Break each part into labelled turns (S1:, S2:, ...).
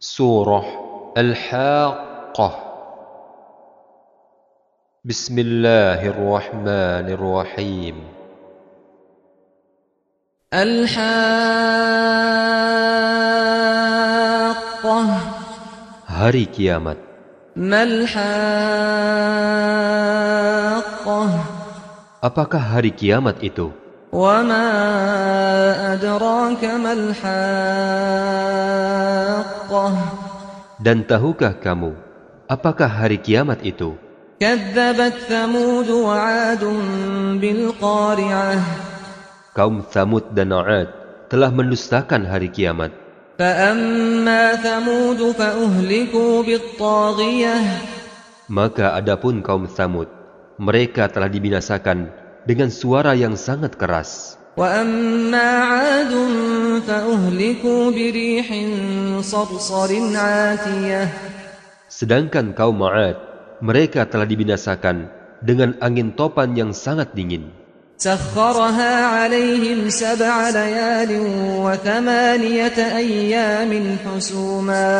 S1: سورة الحاقة. بسم الله الرحمن الرحيم.
S2: الحاقة.
S1: هاري كيامت
S2: ما الحاقة؟
S1: Apakah hari kiamat itu?
S2: وما أدراك ما الحاقة
S1: Dan tahukah kamu apakah hari kiamat itu?
S2: كذبت ثمود وعاد بالقارعة
S1: Kaum Thamud dan Na'ad telah mendustakan hari kiamat.
S2: فأما ثمود فأهلكوا بالطاغية
S1: Maka adapun kaum Thamud, mereka telah dibinasakan dengan suara yang sangat keras.
S2: وأما عاد فأهلكوا بريح صرصر عاتية
S1: Sedangkan kaum Ma'ad, mereka telah dibinasakan dengan angin topan yang sangat dingin.
S2: سخرها عليهم سبع ليال وثمانية أيام حسوما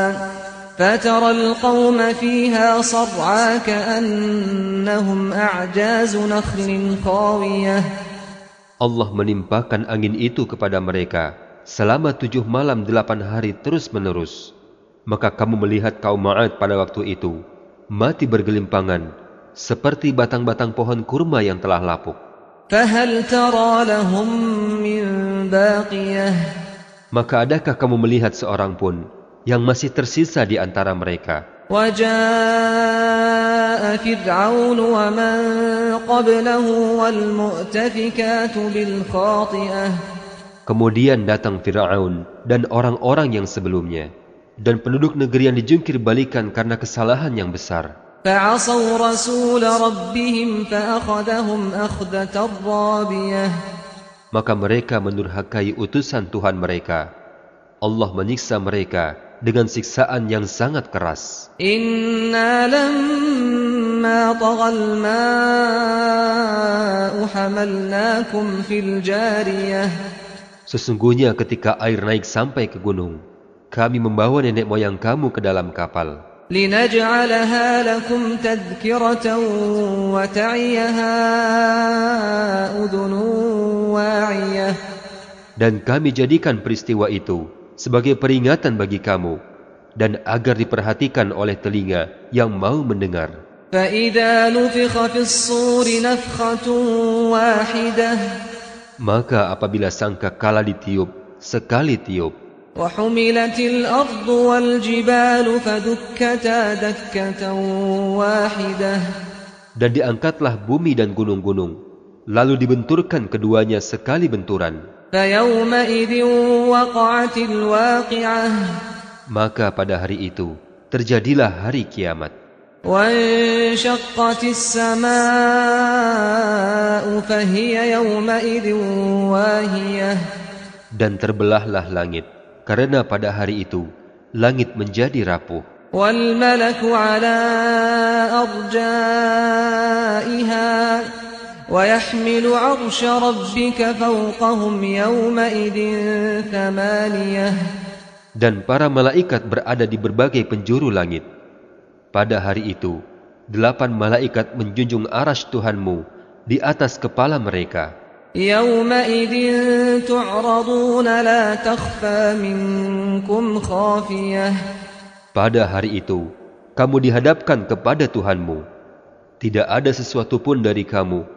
S2: فترى القوم فيها صرعى كأنهم أعجاز نخل خاوية
S1: Allah menimpakan angin itu kepada mereka selama tujuh malam delapan hari terus-menerus. Maka kamu melihat kaum Ma'ad pada waktu itu mati bergelimpangan seperti batang-batang pohon kurma yang telah lapuk.
S2: فهل ترى لهم من باقية
S1: Maka adakah kamu melihat seorang pun yang masih tersisa di antara mereka?
S2: وجاء فرعون ومن قبله والمؤتفكات بالخاطئة
S1: Kemudian datang Fir'aun dan orang-orang yang sebelumnya, dan penduduk negeri yang dijungkir balikan karena kesalahan yang besar.
S2: فعصوا رسول ربهم فأخذهم أخذة رابية
S1: Maka mereka menurhakai utusan Tuhan mereka. Allah menyiksa mereka dengan siksaan yang sangat keras.
S2: إنا لما طغى الماء حملناكم في الجارية
S1: Sesungguhnya ketika air naik sampai ke gunung, kami membawa nenek moyang kamu ke dalam kapal.
S2: لنجعلها لكم تذكرة وتعيها أذن واعية
S1: Dan kami jadikan peristiwa itu sebagai peringatan bagi kamu dan agar diperhatikan oleh telinga yang mau mendengar. Maka apabila sangka kala ditiup, sekali tiup. Dan diangkatlah bumi dan gunung-gunung, lalu dibenturkan keduanya sekali benturan.
S2: فيومئذ وقعت الواقعة
S1: Maka pada hari itu terjadilah hari kiamat.
S2: وانشقت السماء فهي يومئذ واهية
S1: Dan terbelahlah langit, karena pada hari itu langit menjadi rapuh.
S2: والملك على أرجائها ويحمل عرش ربك فوقهم يومئذ ثمانية
S1: Dan para malaikat berada di berbagai penjuru langit. Pada hari itu, delapan malaikat menjunjung aras Tuhanmu di atas kepala mereka.
S2: يومئذ تعرضون لا تخفى منكم خافية
S1: Pada hari itu, kamu dihadapkan kepada Tuhanmu. Tidak ada sesuatu pun dari kamu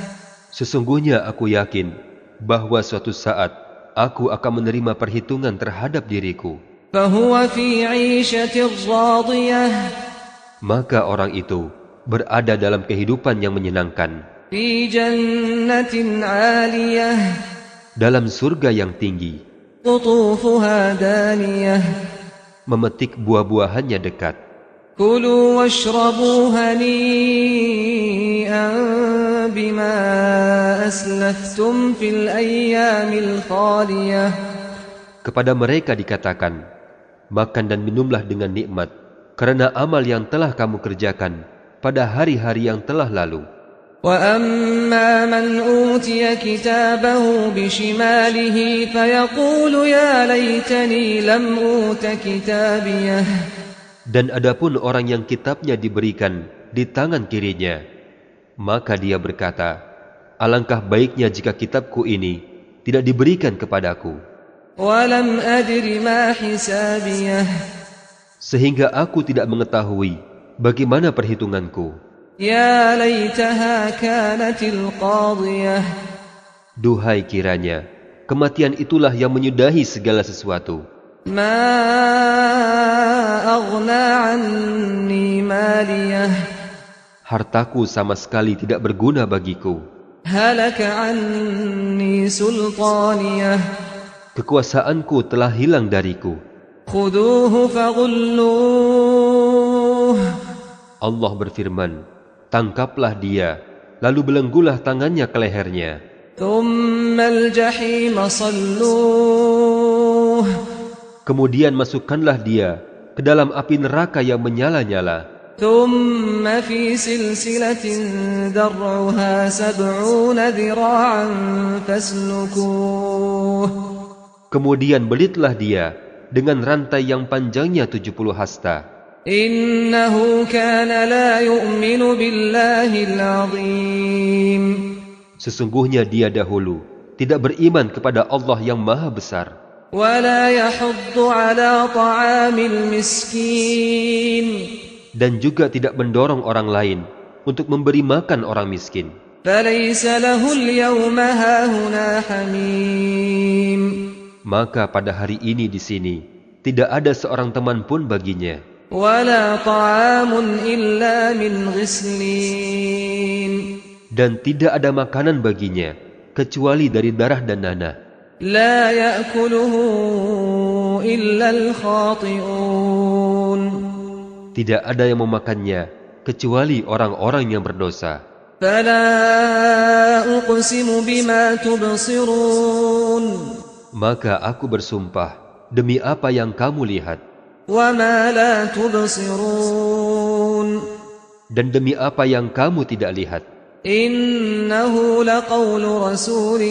S1: Sesungguhnya aku yakin bahwa suatu saat aku akan menerima perhitungan terhadap diriku. Maka orang itu berada dalam kehidupan yang menyenangkan. Dalam surga yang tinggi. Memetik buah-buahannya dekat.
S2: كلوا واشربوا هنيئا بما أسلفتم في الأيام الخالية
S1: Kepada mereka dikatakan, makan dan minumlah dengan nikmat, karena amal yang telah kamu kerjakan pada hari-hari yang telah lalu.
S2: وأما من أوتي كتابه بشماله فيقول يا ليتني لم أوت كتابيه
S1: dan adapun orang yang kitabnya diberikan di tangan kirinya, maka dia berkata, Alangkah baiknya jika kitabku ini tidak diberikan kepadaku. Sehingga aku tidak mengetahui bagaimana perhitunganku. Duhai kiranya, kematian itulah yang menyudahi segala sesuatu.
S2: ما أغنى عني ماليه
S1: Hartaku sama sekali tidak berguna bagiku.
S2: هلك عني سلطانيه
S1: Kekuasaanku telah hilang dariku.
S2: خذوه فغلوه
S1: Allah berfirman, Tangkaplah dia, lalu belenggulah tangannya ke lehernya.
S2: ثم الجحيم صلوه
S1: Kemudian masukkanlah dia ke dalam api neraka yang menyala-nyala. Kemudian belitlah dia dengan rantai yang panjangnya 70 hasta. Sesungguhnya dia dahulu tidak beriman kepada Allah yang Maha Besar dan juga tidak mendorong orang lain untuk memberi makan orang miskin. Maka pada hari ini di sini tidak ada seorang teman pun baginya. Dan tidak ada makanan baginya kecuali dari darah dan nanah.
S2: لا يأكله إلا الخاطئون
S1: Tidak ada yang memakannya kecuali orang-orang yang berdosa.
S2: فلا أقسم بما تبصرون
S1: Maka aku bersumpah demi apa yang kamu lihat
S2: وما لا تبصرون
S1: dan demi apa yang kamu tidak lihat.
S2: إنه لقول رسول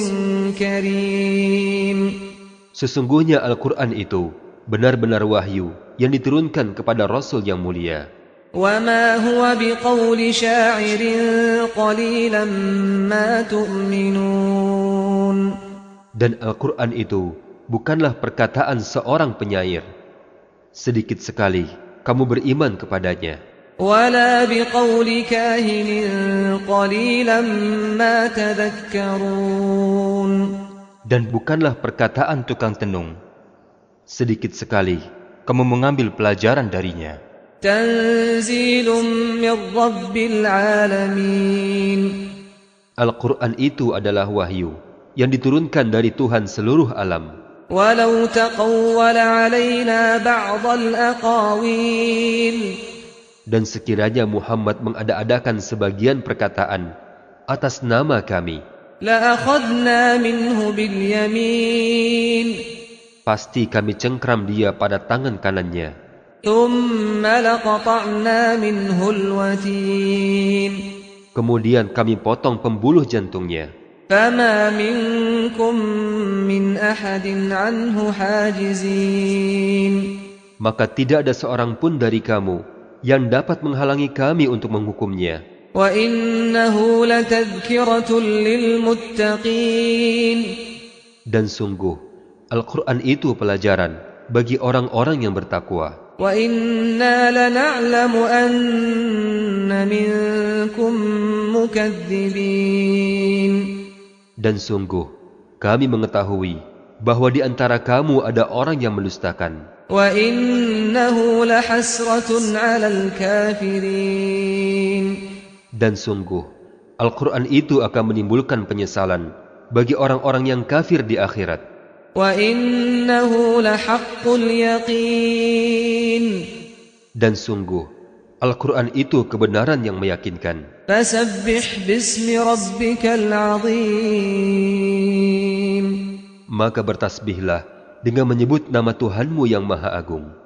S2: كريم
S1: Sesungguhnya Al-Quran itu benar-benar wahyu yang diturunkan kepada Rasul yang mulia.
S2: وما هو بقول شاعر قليلا ما تؤمنون
S1: Dan Al-Quran itu bukanlah perkataan seorang penyair. Sedikit sekali kamu beriman kepadanya.
S2: ولا بقول كاهن قليلا ما تذكرون
S1: Dan bukanlah perkataan tukang tenung. Sedikit sekali kamu mengambil pelajaran darinya.
S2: تنزيل من رب العالمين
S1: Al-Quran itu adalah wahyu yang diturunkan dari Tuhan seluruh alam.
S2: ولو تقول علينا بعض الأقاويل
S1: dan sekiranya Muhammad mengada-adakan sebagian perkataan atas nama kami, pasti kami cengkram dia pada tangan kanannya. Kemudian kami potong pembuluh jantungnya. Maka tidak ada seorang pun dari kamu yang dapat menghalangi kami untuk menghukumnya. Dan sungguh, Al-Quran itu pelajaran bagi orang-orang yang bertakwa. Dan sungguh, kami mengetahui bahwa di antara kamu ada orang yang
S2: melustakan.
S1: Dan sungguh, Al-Quran itu akan menimbulkan penyesalan bagi orang-orang yang kafir di akhirat. Dan sungguh, Al-Quran itu kebenaran yang meyakinkan. Maka bertasbihlah dengan menyebut nama Tuhanmu yang Maha Agung.